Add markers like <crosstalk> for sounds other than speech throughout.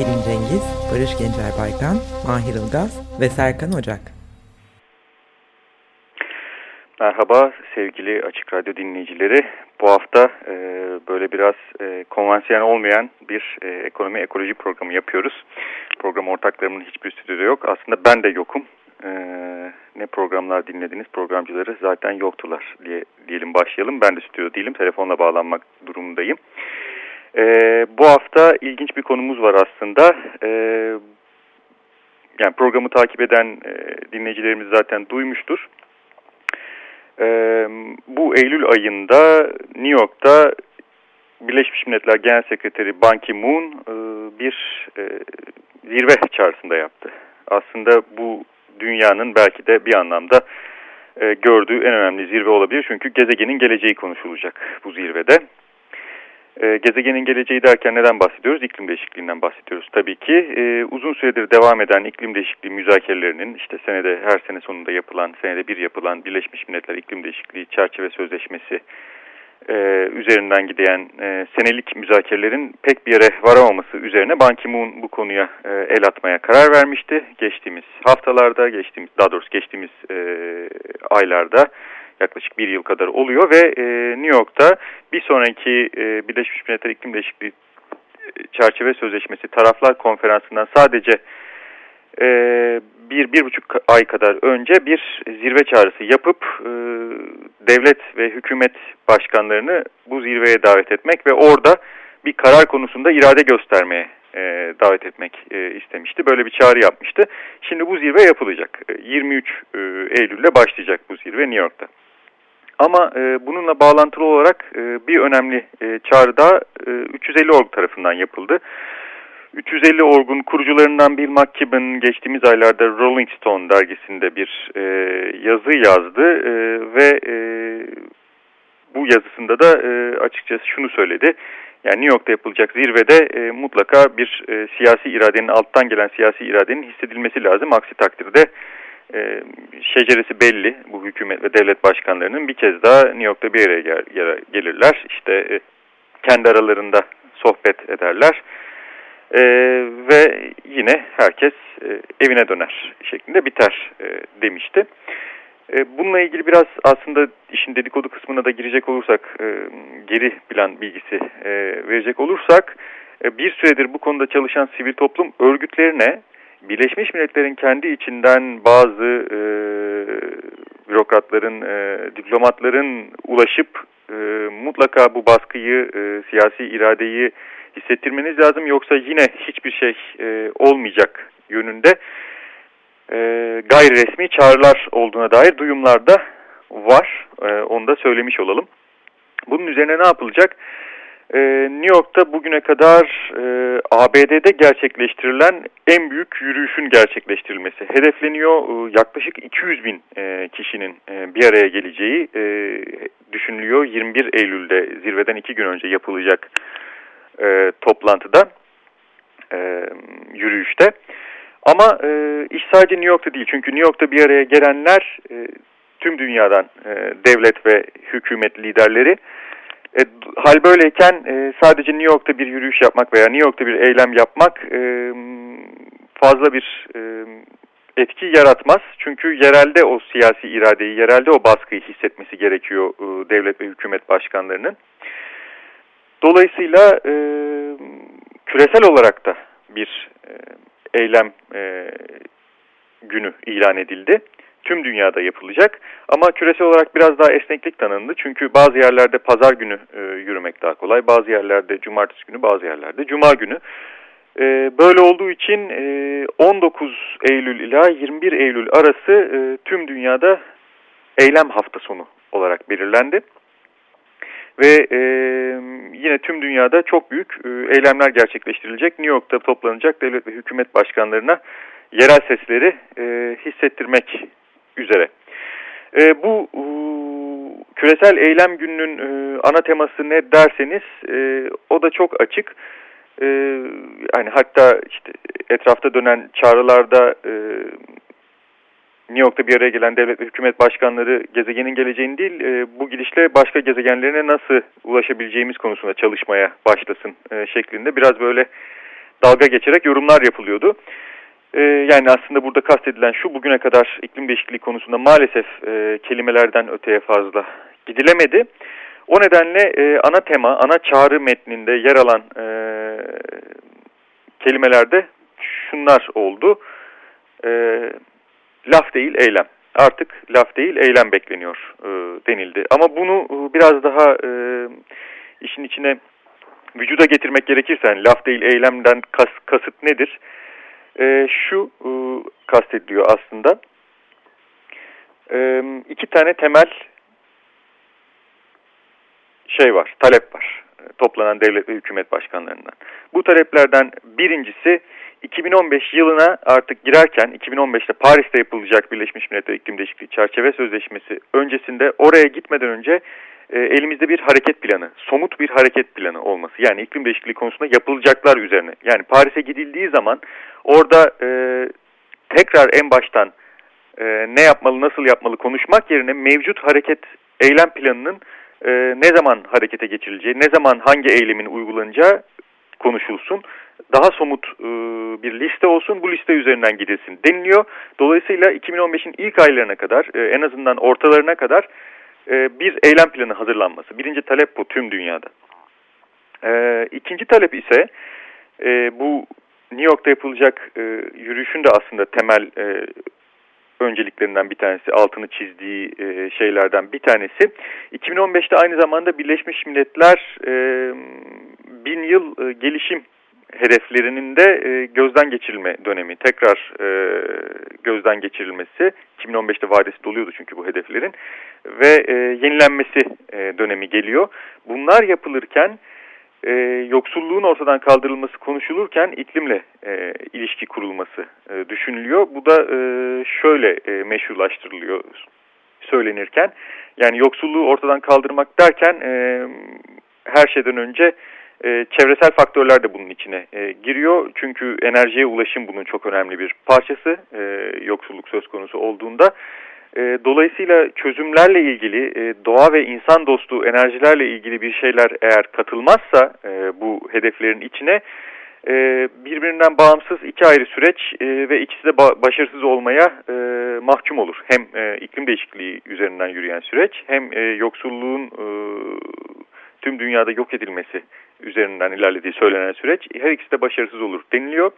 Pelin Cengiz, Barış Gencer Baykan, Mahir Ilgaz ve Serkan Ocak. Merhaba sevgili Açık Radyo dinleyicileri. Bu hafta e, böyle biraz e, konvansiyonel olmayan bir e, ekonomi ekoloji programı yapıyoruz. Program ortaklarımın hiçbir stüdyoda yok. Aslında ben de yokum. E, ne programlar dinlediniz programcıları zaten yoktular diye diyelim başlayalım. Ben de stüdyoda değilim. Telefonla bağlanmak durumundayım. Bu hafta ilginç bir konumuz var aslında. E, yani programı takip eden e, dinleyicilerimiz zaten duymuştur. E, bu Eylül ayında New York'ta Birleşmiş Milletler Genel Sekreteri Ban Ki-moon e, bir e, zirve çağrısında yaptı. Aslında bu dünyanın belki de bir anlamda e, gördüğü en önemli zirve olabilir. Çünkü gezegenin geleceği konuşulacak bu zirvede. E, gezegenin geleceği derken neden bahsediyoruz? İklim değişikliğinden bahsediyoruz tabii ki. E, uzun süredir devam eden iklim değişikliği müzakerelerinin işte senede her sene sonunda yapılan, senede bir yapılan Birleşmiş Milletler İklim Değişikliği Çerçeve Sözleşmesi e, üzerinden giden senelik müzakerelerin pek bir yere varamaması üzerine Ban Ki-moon bu konuya el atmaya karar vermişti. Geçtiğimiz haftalarda, geçtiğimiz daha doğrusu geçtiğimiz aylarda yaklaşık bir yıl kadar oluyor ve e, New York'ta bir sonraki e, Birleşmiş Milletler İklim Değişikliği Çerçeve Sözleşmesi Taraflar Konferansı'ndan sadece e, bir, bir buçuk ay kadar önce bir zirve çağrısı yapıp e, devlet ve hükümet başkanlarını bu zirveye davet etmek ve orada bir karar konusunda irade göstermeye e, davet etmek e, istemişti. Böyle bir çağrı yapmıştı. Şimdi bu zirve yapılacak. E, 23 e, Eylül'de başlayacak bu zirve New York'ta. Ama e, bununla bağlantılı olarak e, bir önemli e, çağrı da e, 350 org tarafından yapıldı. 350 orgun kurucularından Bill McKibben geçtiğimiz aylarda Rolling Stone dergisinde bir e, yazı yazdı e, ve e, bu yazısında da e, açıkçası şunu söyledi. Yani New York'ta yapılacak zirvede e, mutlaka bir e, siyasi iradenin alttan gelen siyasi iradenin hissedilmesi lazım. Aksi takdirde e, şeceresi belli bu hükümet ve devlet başkanlarının bir kez daha New York'ta bir yere gel, gelirler. İşte e, kendi aralarında sohbet ederler. E, ve yine herkes e, evine döner şeklinde biter e, demişti. E, bununla ilgili biraz aslında işin dedikodu kısmına da girecek olursak, e, geri plan bilgisi e, verecek olursak, bir süredir bu konuda çalışan sivil toplum örgütlerine Birleşmiş Milletler'in kendi içinden bazı e, bürokratların, e, diplomatların ulaşıp e, mutlaka bu baskıyı, e, siyasi iradeyi hissettirmeniz lazım. Yoksa yine hiçbir şey e, olmayacak yönünde e, gayri resmi çağrılar olduğuna dair duyumlar da var. E, onu da söylemiş olalım. Bunun üzerine ne yapılacak? Ee, New York'ta bugüne kadar e, ABD'de gerçekleştirilen en büyük yürüyüşün gerçekleştirilmesi hedefleniyor. E, yaklaşık 200 bin e, kişinin e, bir araya geleceği e, düşünülüyor. 21 Eylül'de zirveden iki gün önce yapılacak e, toplantıda, e, yürüyüşte. Ama e, iş sadece New York'ta değil. Çünkü New York'ta bir araya gelenler e, tüm dünyadan e, devlet ve hükümet liderleri e, hal böyleyken e, sadece New York'ta bir yürüyüş yapmak veya New York'ta bir eylem yapmak e, fazla bir e, etki yaratmaz. Çünkü yerelde o siyasi iradeyi, yerelde o baskıyı hissetmesi gerekiyor e, devlet ve hükümet başkanlarının. Dolayısıyla e, küresel olarak da bir e, eylem e, günü ilan edildi tüm dünyada yapılacak. Ama küresel olarak biraz daha esneklik tanındı. Çünkü bazı yerlerde pazar günü e, yürümek daha kolay. Bazı yerlerde cumartesi günü, bazı yerlerde cuma günü. E, böyle olduğu için e, 19 Eylül ila 21 Eylül arası e, tüm dünyada eylem hafta sonu olarak belirlendi. Ve e, yine tüm dünyada çok büyük e, eylemler gerçekleştirilecek. New York'ta toplanacak devlet ve hükümet başkanlarına yerel sesleri e, hissettirmek üzere. E, bu e, küresel eylem gününün e, ana teması ne derseniz e, o da çok açık. E, yani hatta işte etrafta dönen çağrılarda e, New York'ta bir araya gelen devlet ve hükümet başkanları gezegenin geleceğini değil, e, bu gidişle başka gezegenlerine nasıl ulaşabileceğimiz konusunda çalışmaya başlasın e, şeklinde biraz böyle dalga geçerek yorumlar yapılıyordu. E, yani aslında burada kastedilen şu, bugüne kadar iklim değişikliği konusunda maalesef e, kelimelerden öteye fazla gidilemedi. O nedenle e, ana tema, ana çağrı metninde yer alan e, kelimelerde şunlar oldu. Laf değil eylem. Artık laf değil eylem bekleniyor denildi. Ama bunu biraz daha işin içine vücuda getirmek gerekirse yani laf değil eylemden kas, kasıt nedir? E, şu e, kastediliyor aslında. E, iki tane temel şey var, talep var toplanan devlet ve hükümet başkanlarından. Bu taleplerden birincisi 2015 yılına artık girerken 2015'te Paris'te yapılacak Birleşmiş Milletler İklim Değişikliği Çerçeve Sözleşmesi öncesinde oraya gitmeden önce e, elimizde bir hareket planı, somut bir hareket planı olması. Yani iklim değişikliği konusunda yapılacaklar üzerine. Yani Paris'e gidildiği zaman orada e, tekrar en baştan e, ne yapmalı, nasıl yapmalı konuşmak yerine mevcut hareket eylem planının e, ne zaman harekete geçirileceği, ne zaman hangi eylemin uygulanacağı konuşulsun. Daha somut e, bir liste olsun, bu liste üzerinden gidilsin deniliyor. Dolayısıyla 2015'in ilk aylarına kadar, e, en azından ortalarına kadar e, bir eylem planı hazırlanması. Birinci talep bu tüm dünyada. E, ikinci talep ise e, bu New York'ta yapılacak e, yürüyüşün de aslında temel e, önceliklerinden bir tanesi, altını çizdiği şeylerden bir tanesi. 2015'te aynı zamanda Birleşmiş Milletler bin yıl gelişim hedeflerinin de e, gözden geçirilme dönemi, tekrar e, gözden geçirilmesi, 2015'te vadesi doluyordu çünkü bu hedeflerin ve e, yenilenmesi e, dönemi geliyor. Bunlar yapılırken e, yoksulluğun ortadan kaldırılması konuşulurken iklimle e, ilişki kurulması e, düşünülüyor. Bu da e, şöyle e, meşrulaştırılıyor söylenirken. Yani yoksulluğu ortadan kaldırmak derken e, her şeyden önce e, çevresel faktörler de bunun içine e, giriyor. Çünkü enerjiye ulaşım bunun çok önemli bir parçası e, yoksulluk söz konusu olduğunda. E, dolayısıyla çözümlerle ilgili e, doğa ve insan dostu enerjilerle ilgili bir şeyler eğer katılmazsa e, bu hedeflerin içine e, birbirinden bağımsız iki ayrı süreç e, ve ikisi de ba başarısız olmaya e, mahkum olur. Hem e, iklim değişikliği üzerinden yürüyen süreç hem e, yoksulluğun e, tüm dünyada yok edilmesi üzerinden ilerlediği söylenen süreç her ikisi de başarısız olur deniliyor.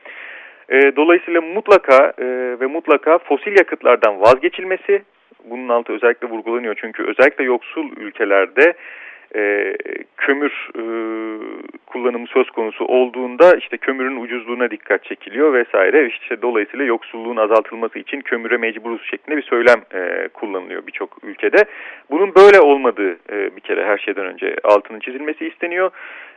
E, dolayısıyla mutlaka e, ve mutlaka fosil yakıtlardan vazgeçilmesi, bunun altı özellikle vurgulanıyor çünkü özellikle yoksul ülkelerde e, kömür e, kullanımı söz konusu olduğunda işte kömürün ucuzluğuna dikkat çekiliyor vesaire. İşte dolayısıyla yoksulluğun azaltılması için kömüre mecburuz şeklinde bir söylem e, kullanılıyor birçok ülkede. Bunun böyle olmadığı e, bir kere her şeyden önce altının çizilmesi isteniyor.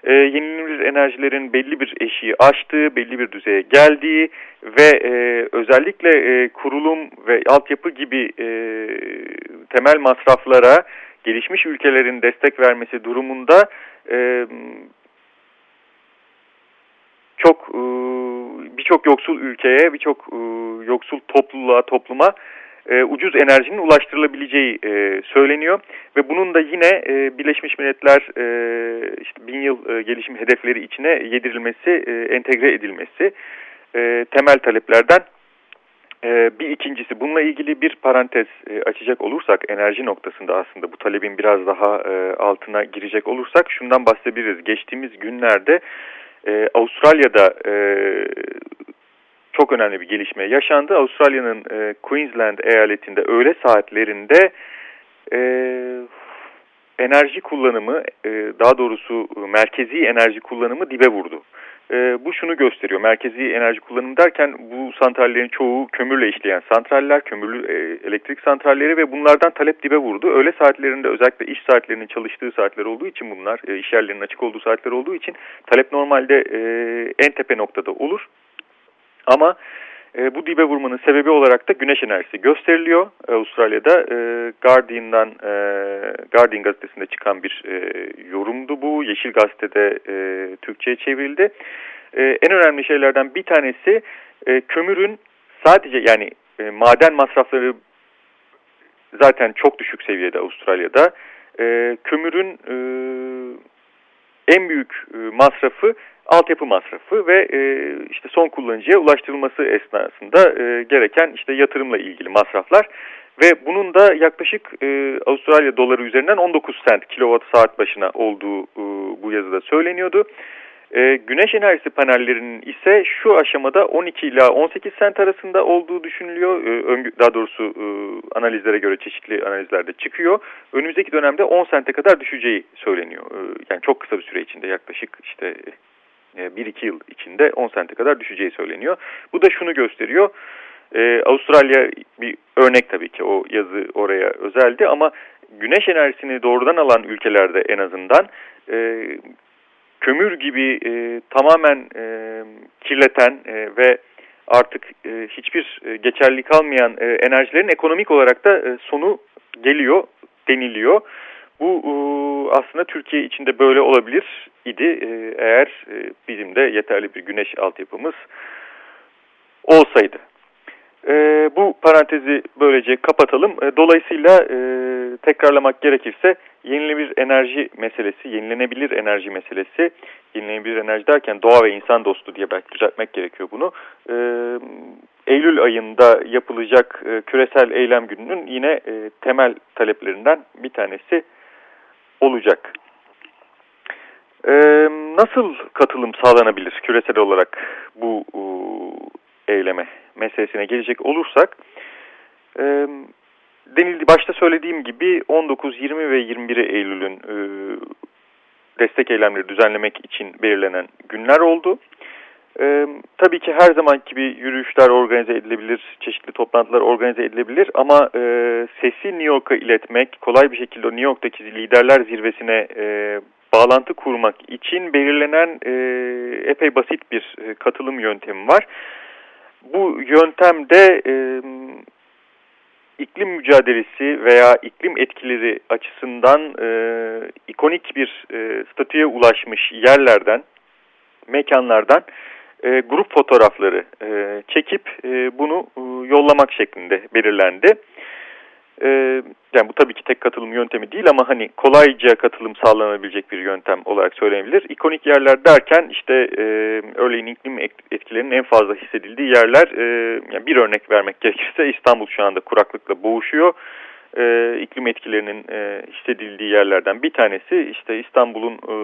E, yenilenebilir enerjilerin belli bir eşiği aştığı, belli bir düzeye geldiği ve e, özellikle e, kurulum ve altyapı gibi e, temel masraflara gelişmiş ülkelerin destek vermesi durumunda e, çok e, birçok yoksul ülkeye, birçok e, yoksul topluluğa, topluma e, ucuz enerjinin ulaştırılabileceği e, söyleniyor. Ve bunun da yine e, Birleşmiş Milletler e, işte bin yıl e, gelişim hedefleri içine yedirilmesi, e, entegre edilmesi e, temel taleplerden bir ikincisi bununla ilgili bir parantez e, açacak olursak enerji noktasında aslında bu talebin biraz daha e, altına girecek olursak şundan bahsedebiliriz. Geçtiğimiz günlerde e, Avustralya'da çok önemli bir gelişme yaşandı. Avustralya'nın Queensland eyaletinde öğle saatlerinde enerji kullanımı daha doğrusu merkezi enerji kullanımı dibe vurdu. E, bu şunu gösteriyor. Merkezi enerji kullanımı derken bu santrallerin çoğu kömürle işleyen santraller, kömürlü e, elektrik santralleri ve bunlardan talep dibe vurdu. Öğle saatlerinde özellikle iş saatlerinin çalıştığı saatler olduğu için bunlar, e, iş yerlerinin açık olduğu saatler olduğu için talep normalde e, en tepe noktada olur. Ama E, bu dibe vurmanın sebebi olarak da güneş enerjisi gösteriliyor. Avustralya'da e, Guardian'dan e, Guardian gazetesinde çıkan bir e, yorumdu bu. Yeşil Gazete'de e, Türkçe'ye çevrildi. E, en önemli şeylerden bir tanesi e, kömürün sadece yani e, maden masrafları zaten çok düşük seviyede Avustralya'da. E, kömürün e, en büyük e, masrafı altyapı masrafı ve e, işte son kullanıcıya ulaştırılması esnasında e, gereken işte yatırımla ilgili masraflar ve bunun da yaklaşık e, Avustralya doları üzerinden 19 sent kilowatt saat başına olduğu e, bu yazıda söyleniyordu. E, güneş enerjisi panellerinin ise şu aşamada 12 ila 18 sent arasında olduğu düşünülüyor. E, daha doğrusu e, analizlere göre çeşitli analizlerde çıkıyor. Önümüzdeki dönemde 10 sente kadar düşeceği söyleniyor. E, yani çok kısa bir süre içinde yaklaşık işte 1-2 e, yıl içinde 10 sente kadar düşeceği söyleniyor. Bu da şunu gösteriyor. Ee, Avustralya bir örnek tabii ki o yazı oraya özeldi ama güneş enerjisini doğrudan alan ülkelerde en azından e, kömür gibi e, tamamen e, kirleten e, ve artık e, hiçbir e, geçerlilik kalmayan e, enerjilerin ekonomik olarak da e, sonu geliyor deniliyor. Bu e, aslında Türkiye içinde böyle olabilir idi e, eğer e, bizim de yeterli bir güneş altyapımız olsaydı. Bu parantezi böylece kapatalım. Dolayısıyla tekrarlamak gerekirse yenilenebilir enerji meselesi, yenilenebilir enerji meselesi, yenilenebilir enerji derken doğa ve insan dostu diye belki düzeltmek gerekiyor bunu. Eylül ayında yapılacak küresel eylem gününün yine temel taleplerinden bir tanesi olacak. E, nasıl katılım sağlanabilir küresel olarak bu e, eyleme meselesine gelecek olursak, e, denildi başta söylediğim gibi 19, 20 ve 21 Eylül'ün e, destek eylemleri düzenlemek için belirlenen günler oldu. Ee, tabii ki her zaman gibi yürüyüşler organize edilebilir, çeşitli toplantılar organize edilebilir ama e, sesi New York'a iletmek, kolay bir şekilde New York'taki liderler zirvesine e, bağlantı kurmak için belirlenen e, epey basit bir e, katılım yöntemi var. Bu yöntemde e, iklim mücadelesi veya iklim etkileri açısından e, ikonik bir e, statüye ulaşmış yerlerden, mekanlardan e, grup fotoğrafları e, çekip e, bunu e, yollamak şeklinde belirlendi. E, yani bu tabii ki tek katılım yöntemi değil ama hani kolayca katılım sağlanabilecek bir yöntem olarak söylenebilir. İkonik yerler derken işte e, örneğin iklim etkilerinin en fazla hissedildiği yerler, e, yani bir örnek vermek gerekirse İstanbul şu anda kuraklıkla boğuşuyor e, iklim etkilerinin e, hissedildiği yerlerden bir tanesi işte İstanbul'un e,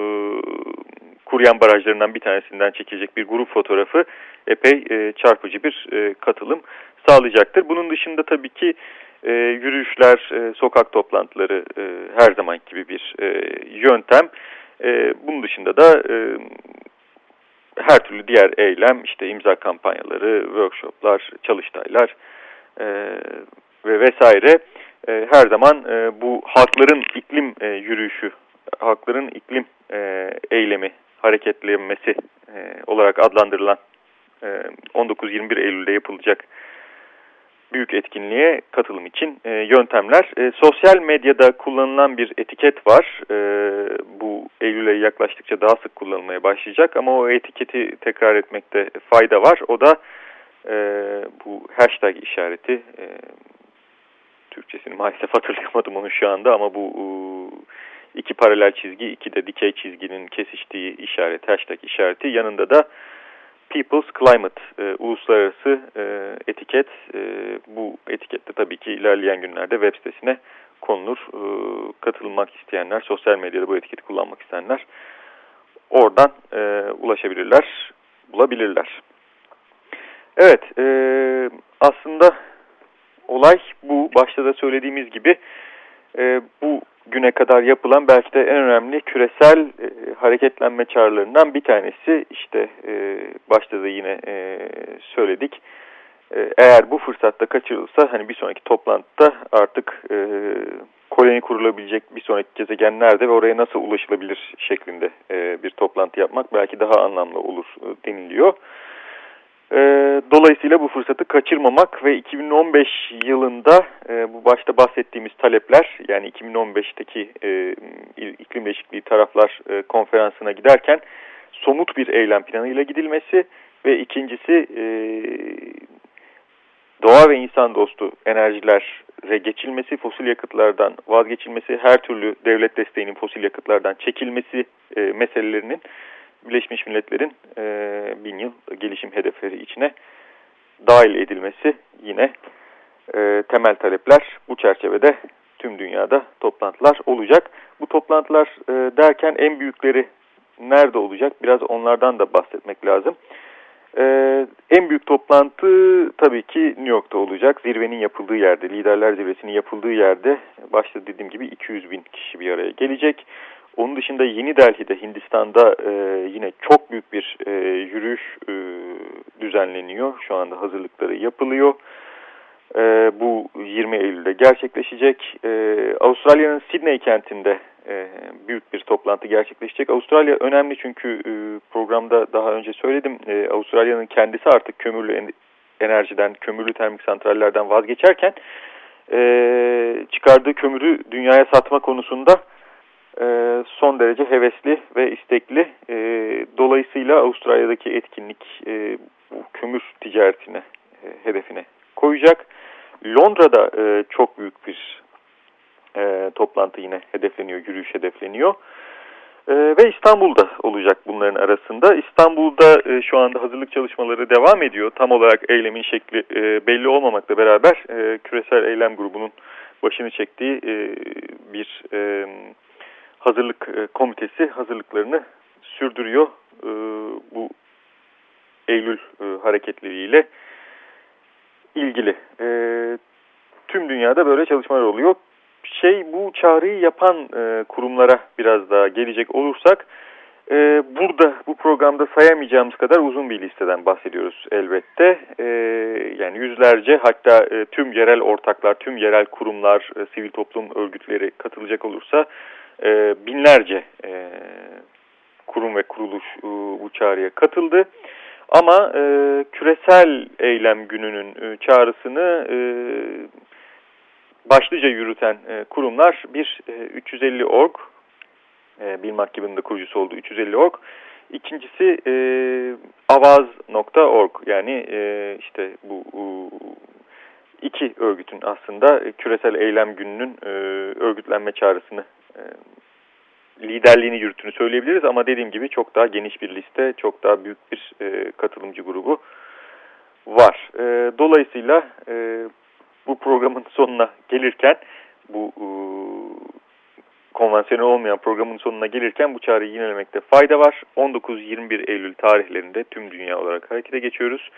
Kuryan barajlarından bir tanesinden çekilecek bir grup fotoğrafı epey e, çarpıcı bir e, katılım sağlayacaktır. Bunun dışında tabii ki e, yürüyüşler, e, sokak toplantıları e, her zaman gibi bir e, yöntem. E, bunun dışında da e, her türlü diğer eylem, işte imza kampanyaları, workshoplar, çalıştaylar e, ve vesaire e, her zaman e, bu halkların iklim e, yürüyüşü, halkların iklim e, eylemi, hareketlenmesi e, olarak adlandırılan e, 19-21 Eylül'de yapılacak büyük etkinliğe katılım için e, yöntemler. E, sosyal medyada kullanılan bir etiket var. E, bu Eylül'e yaklaştıkça daha sık kullanılmaya başlayacak ama o etiketi tekrar etmekte fayda var. O da e, bu hashtag işareti. E, Türkçesini maalesef hatırlayamadım onu şu anda ama bu e, iki paralel çizgi, iki de dikey çizginin kesiştiği işaret, hashtag işareti yanında da People's Climate e, uluslararası e, etiket. E, bu etikette tabii ki ilerleyen günlerde web sitesine konulur. E, katılmak isteyenler, sosyal medyada bu etiketi kullanmak isteyenler oradan e, ulaşabilirler, bulabilirler. Evet, e, aslında olay bu. Başta da söylediğimiz gibi e, bu güne kadar yapılan belki de en önemli küresel e, hareketlenme çağrılarından bir tanesi. İşte e, başta da yine e, söyledik. E, eğer bu fırsatta kaçırılsa hani bir sonraki toplantıda artık e, koloni kurulabilecek bir sonraki gezegen nerede ve oraya nasıl ulaşılabilir şeklinde e, bir toplantı yapmak belki daha anlamlı olur e, deniliyor. Dolayısıyla bu fırsatı kaçırmamak ve 2015 yılında e, bu başta bahsettiğimiz talepler yani 2015'teki e, iklim değişikliği taraflar e, konferansına giderken somut bir eylem planıyla gidilmesi ve ikincisi e, doğa ve insan dostu enerjilere geçilmesi, fosil yakıtlardan vazgeçilmesi, her türlü devlet desteğinin fosil yakıtlardan çekilmesi e, meselelerinin Birleşmiş Milletler'in e, bin yıl gelişim hedefleri içine dahil edilmesi yine e, temel talepler bu çerçevede tüm dünyada toplantılar olacak. Bu toplantılar e, derken en büyükleri nerede olacak biraz onlardan da bahsetmek lazım. Ee, en büyük toplantı tabii ki New York'ta olacak. Zirvenin yapıldığı yerde, liderler zirvesinin yapıldığı yerde başta dediğim gibi 200 bin kişi bir araya gelecek. Onun dışında Yeni Delhi'de Hindistan'da e, yine çok büyük bir e, yürüyüş e, düzenleniyor. Şu anda hazırlıkları yapılıyor. E, bu 20 Eylül'de gerçekleşecek. E, Avustralya'nın Sydney kentinde e, büyük bir toplantı gerçekleşecek. Avustralya önemli çünkü e, programda daha önce söyledim. E, Avustralya'nın kendisi artık kömürlü enerjiden, kömürlü termik santrallerden vazgeçerken e, çıkardığı kömürü dünyaya satma konusunda e, son derece hevesli ve istekli. E, dolayısıyla Avustralya'daki etkinlik e, bu kömür ticaretine, hedefine koyacak. Londra'da çok büyük bir toplantı yine hedefleniyor, yürüyüş hedefleniyor. Ve İstanbul'da olacak bunların arasında. İstanbul'da şu anda hazırlık çalışmaları devam ediyor. Tam olarak eylemin şekli belli olmamakla beraber küresel eylem grubunun başını çektiği bir hazırlık e, komitesi hazırlıklarını sürdürüyor. E, bu Eylül e, hareketleriyle ilgili. Tüm dünyada böyle çalışmalar oluyor şey bu çağrıyı yapan kurumlara biraz daha gelecek olursak burada bu programda sayamayacağımız kadar uzun bir listeden bahsediyoruz elbette. Yani yüzlerce hatta tüm yerel ortaklar, tüm yerel kurumlar, sivil toplum örgütleri katılacak olursa e, binlerce e, kurum ve kuruluş e, bu çağrıya katıldı. Ama e, küresel eylem gününün e, çağrısını e, başlıca yürüten e, kurumlar bir e, 350 org, e, Bill McKibben'ın da kurucusu olduğu 350 org. İkincisi e, avaz.org yani e, işte bu e, iki örgütün aslında küresel eylem gününün e, örgütlenme çağrısını e, liderliğini yürüttüğünü söyleyebiliriz ama dediğim gibi çok daha geniş bir liste, çok daha büyük bir e, katılımcı grubu var. E, dolayısıyla e, bu programın <laughs> sonuna gelirken bu e, konvansiyonel olmayan programın sonuna gelirken bu çağrıyı yinelemekte fayda var. 19-21 Eylül tarihlerinde tüm dünya olarak harekete geçiyoruz.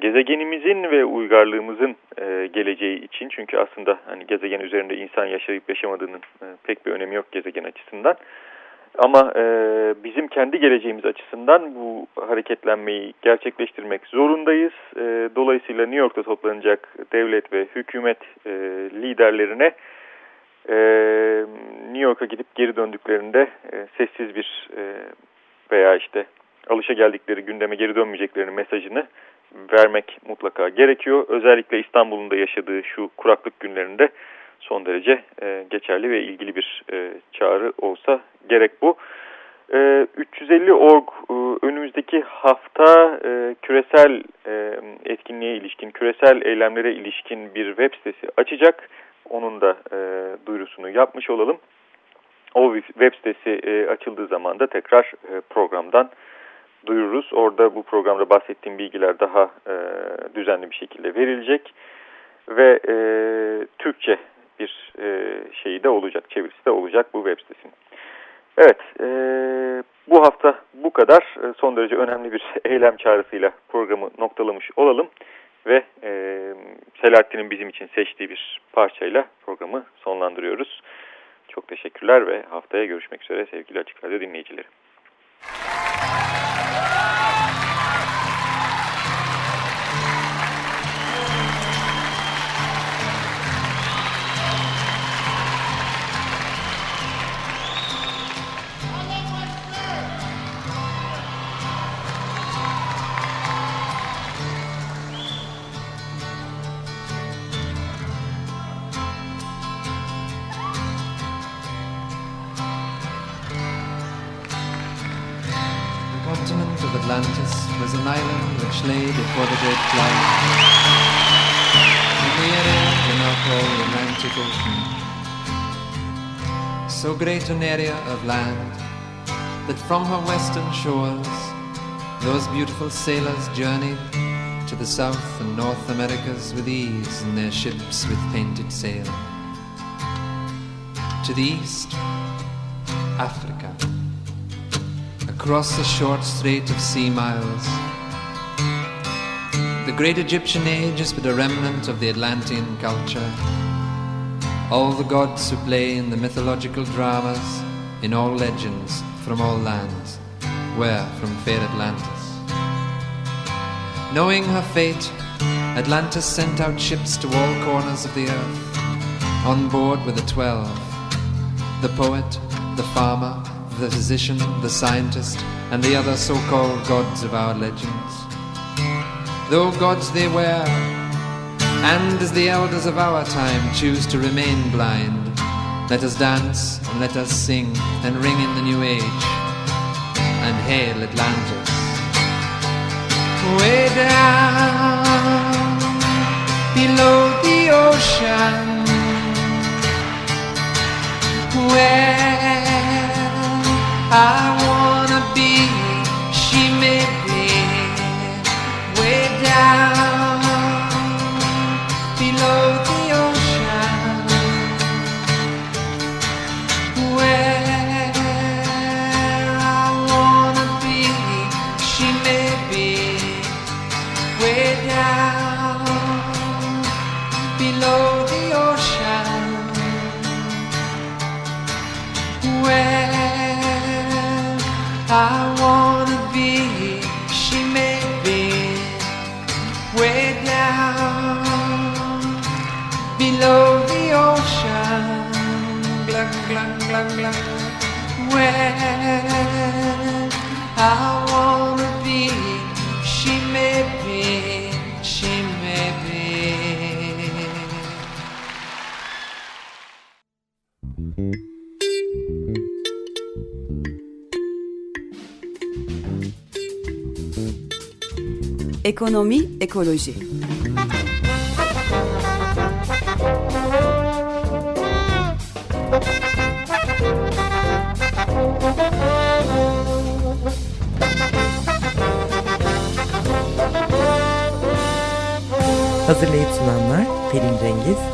Gezegenimizin ve uygarlığımızın e, geleceği için çünkü aslında hani gezegen üzerinde insan yaşayıp yaşamadığının e, pek bir önemi yok gezegen açısından. Ama e, bizim kendi geleceğimiz açısından bu hareketlenmeyi gerçekleştirmek zorundayız. E, dolayısıyla New York'ta toplanacak devlet ve hükümet e, liderlerine e, New York'a gidip geri döndüklerinde e, sessiz bir e, veya işte alışa geldikleri gündeme geri dönmeyeceklerini mesajını vermek mutlaka gerekiyor. Özellikle İstanbul'un da yaşadığı şu kuraklık günlerinde son derece e, geçerli ve ilgili bir e, çağrı olsa gerek bu. E, 350 org e, önümüzdeki hafta e, küresel e, etkinliğe ilişkin, küresel eylemlere ilişkin bir web sitesi açacak. Onun da e, duyurusunu yapmış olalım. O web sitesi e, açıldığı zaman da tekrar e, programdan duyururuz. Orada bu programda bahsettiğim bilgiler daha e, düzenli bir şekilde verilecek. Ve e, Türkçe bir e, şeyi de olacak, çevirisi de olacak bu web sitesinin. Evet, e, bu hafta bu kadar. E, son derece önemli bir <laughs> eylem çağrısıyla programı noktalamış olalım. Ve e, Selahattin'in bizim için seçtiği bir parçayla programı sonlandırıyoruz. Çok teşekkürler ve haftaya görüşmek üzere sevgili Açık Radyo dinleyicileri. Lay before the the area we now call the Atlantic Ocean. So great an area of land that from her western shores those beautiful sailors journeyed to the South and North Americas with ease in their ships with painted sail. To the east, Africa. Across the short strait of sea miles. The great Egyptian age is but a remnant of the Atlantean culture. All the gods who play in the mythological dramas, in all legends, from all lands, were from fair Atlantis. Knowing her fate, Atlantis sent out ships to all corners of the earth. On board were the twelve the poet, the farmer, the physician, the scientist, and the other so called gods of our legends. Though gods they were, and as the elders of our time choose to remain blind, let us dance and let us sing and ring in the new age and hail Atlantis. Way down below the ocean where I wanna out. Ekonomi, ekoloji. Hazırlayıp sunanlar Pelin Cengiz,